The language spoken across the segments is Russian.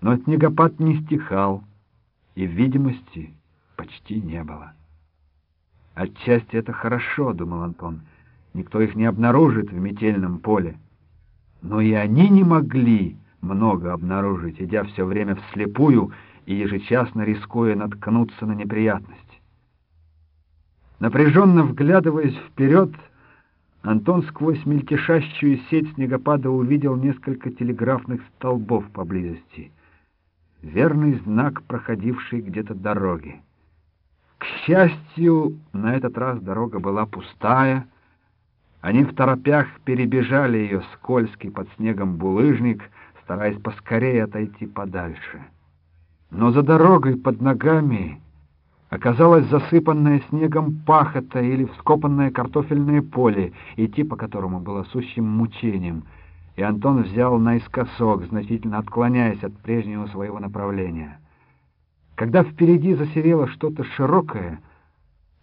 Но снегопад не стихал, и видимости почти не было. Отчасти это хорошо, — думал Антон, — никто их не обнаружит в метельном поле. Но и они не могли много обнаружить, идя все время вслепую и ежечасно рискуя наткнуться на неприятность. Напряженно вглядываясь вперед, Антон сквозь мельтешащую сеть снегопада увидел несколько телеграфных столбов поблизости. Верный знак, проходившей где-то дороги. К счастью, на этот раз дорога была пустая. Они в торопях перебежали ее скользкий под снегом булыжник, стараясь поскорее отойти подальше. Но за дорогой под ногами оказалось засыпанное снегом пахота или вскопанное картофельное поле, идти по которому было сущим мучением, и Антон взял наискосок, значительно отклоняясь от прежнего своего направления. Когда впереди засерело что-то широкое,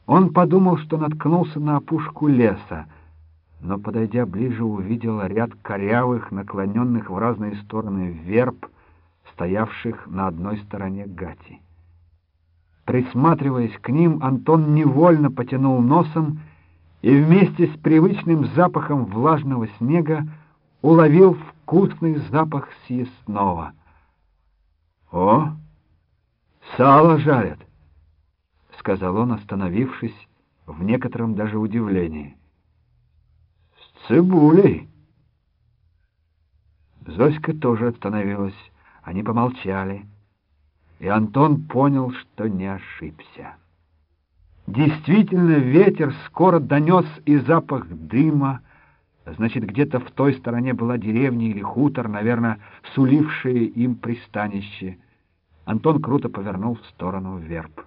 он подумал, что наткнулся на опушку леса, но, подойдя ближе, увидел ряд корявых, наклоненных в разные стороны верб, стоявших на одной стороне гати. Присматриваясь к ним, Антон невольно потянул носом и вместе с привычным запахом влажного снега уловил вкусный запах съестного. «О, сало жарят!» — сказал он, остановившись в некотором даже удивлении. «С цибулей!» Зоська тоже остановилась. Они помолчали и Антон понял, что не ошибся. Действительно, ветер скоро донес и запах дыма, значит, где-то в той стороне была деревня или хутор, наверное, сулившие им пристанище. Антон круто повернул в сторону верб.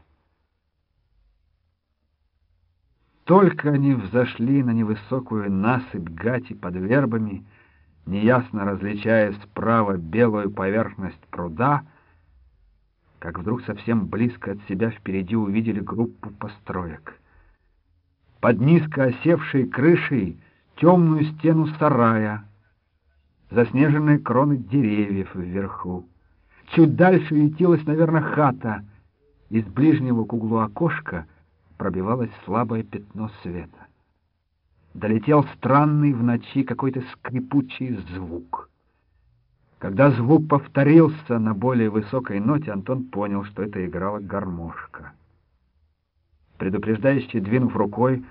Только они взошли на невысокую насыпь гати под вербами, неясно различая справа белую поверхность пруда, как вдруг совсем близко от себя впереди увидели группу построек. Под низко осевшей крышей темную стену сарая, заснеженные кроны деревьев вверху. Чуть дальше ютилась, наверное, хата. Из ближнего к углу окошка пробивалось слабое пятно света. Долетел странный в ночи какой-то скрипучий звук — когда звук повторился на более высокой ноте, Антон понял, что это играла гармошка. Предупреждающе двинув рукой,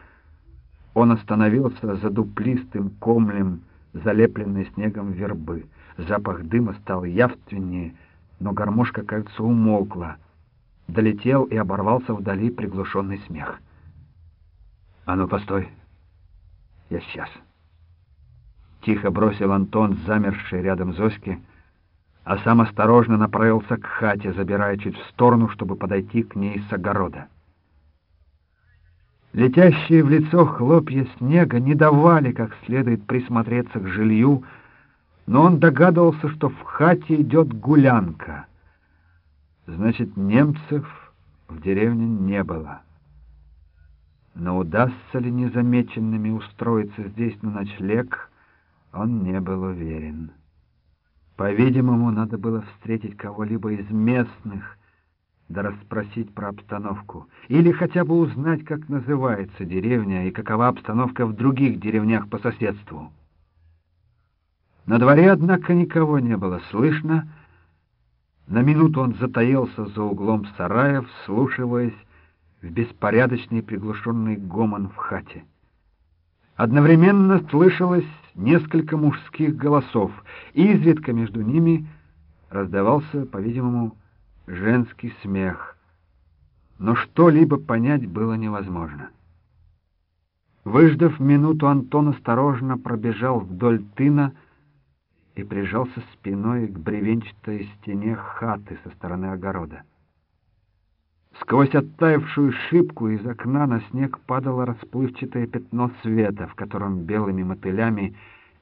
он остановился за дуплистым комлем, залепленной снегом вербы. Запах дыма стал явственнее, но гармошка, кажется, умолкла. Долетел и оборвался вдали приглушенный смех. «А ну, постой! Я сейчас!» Тихо бросил Антон, замерший рядом Зоськи, а сам осторожно направился к хате, забирая чуть в сторону, чтобы подойти к ней с огорода. Летящие в лицо хлопья снега не давали как следует присмотреться к жилью, но он догадывался, что в хате идет гулянка. Значит, немцев в деревне не было. Но удастся ли незамеченными устроиться здесь на ночлег — он не был уверен. По-видимому, надо было встретить кого-либо из местных, да расспросить про обстановку, или хотя бы узнать, как называется деревня и какова обстановка в других деревнях по соседству. На дворе, однако, никого не было слышно. На минуту он затаился за углом сарая, вслушиваясь в беспорядочный приглушенный гомон в хате. Одновременно слышалось несколько мужских голосов, и изредка между ними раздавался, по-видимому, женский смех. Но что-либо понять было невозможно. Выждав минуту, Антон осторожно пробежал вдоль тына и прижался спиной к бревенчатой стене хаты со стороны огорода. Сквозь оттаившую шибку из окна на снег падало расплывчатое пятно света, в котором белыми мотылями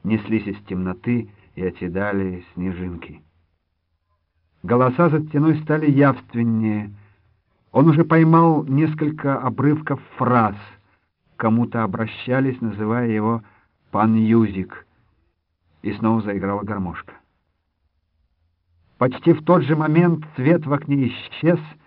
неслись из темноты и оседали снежинки. Голоса за стеной стали явственнее. Он уже поймал несколько обрывков фраз. Кому-то обращались, называя его «пан Юзик», и снова заиграла гармошка. Почти в тот же момент свет в окне исчез —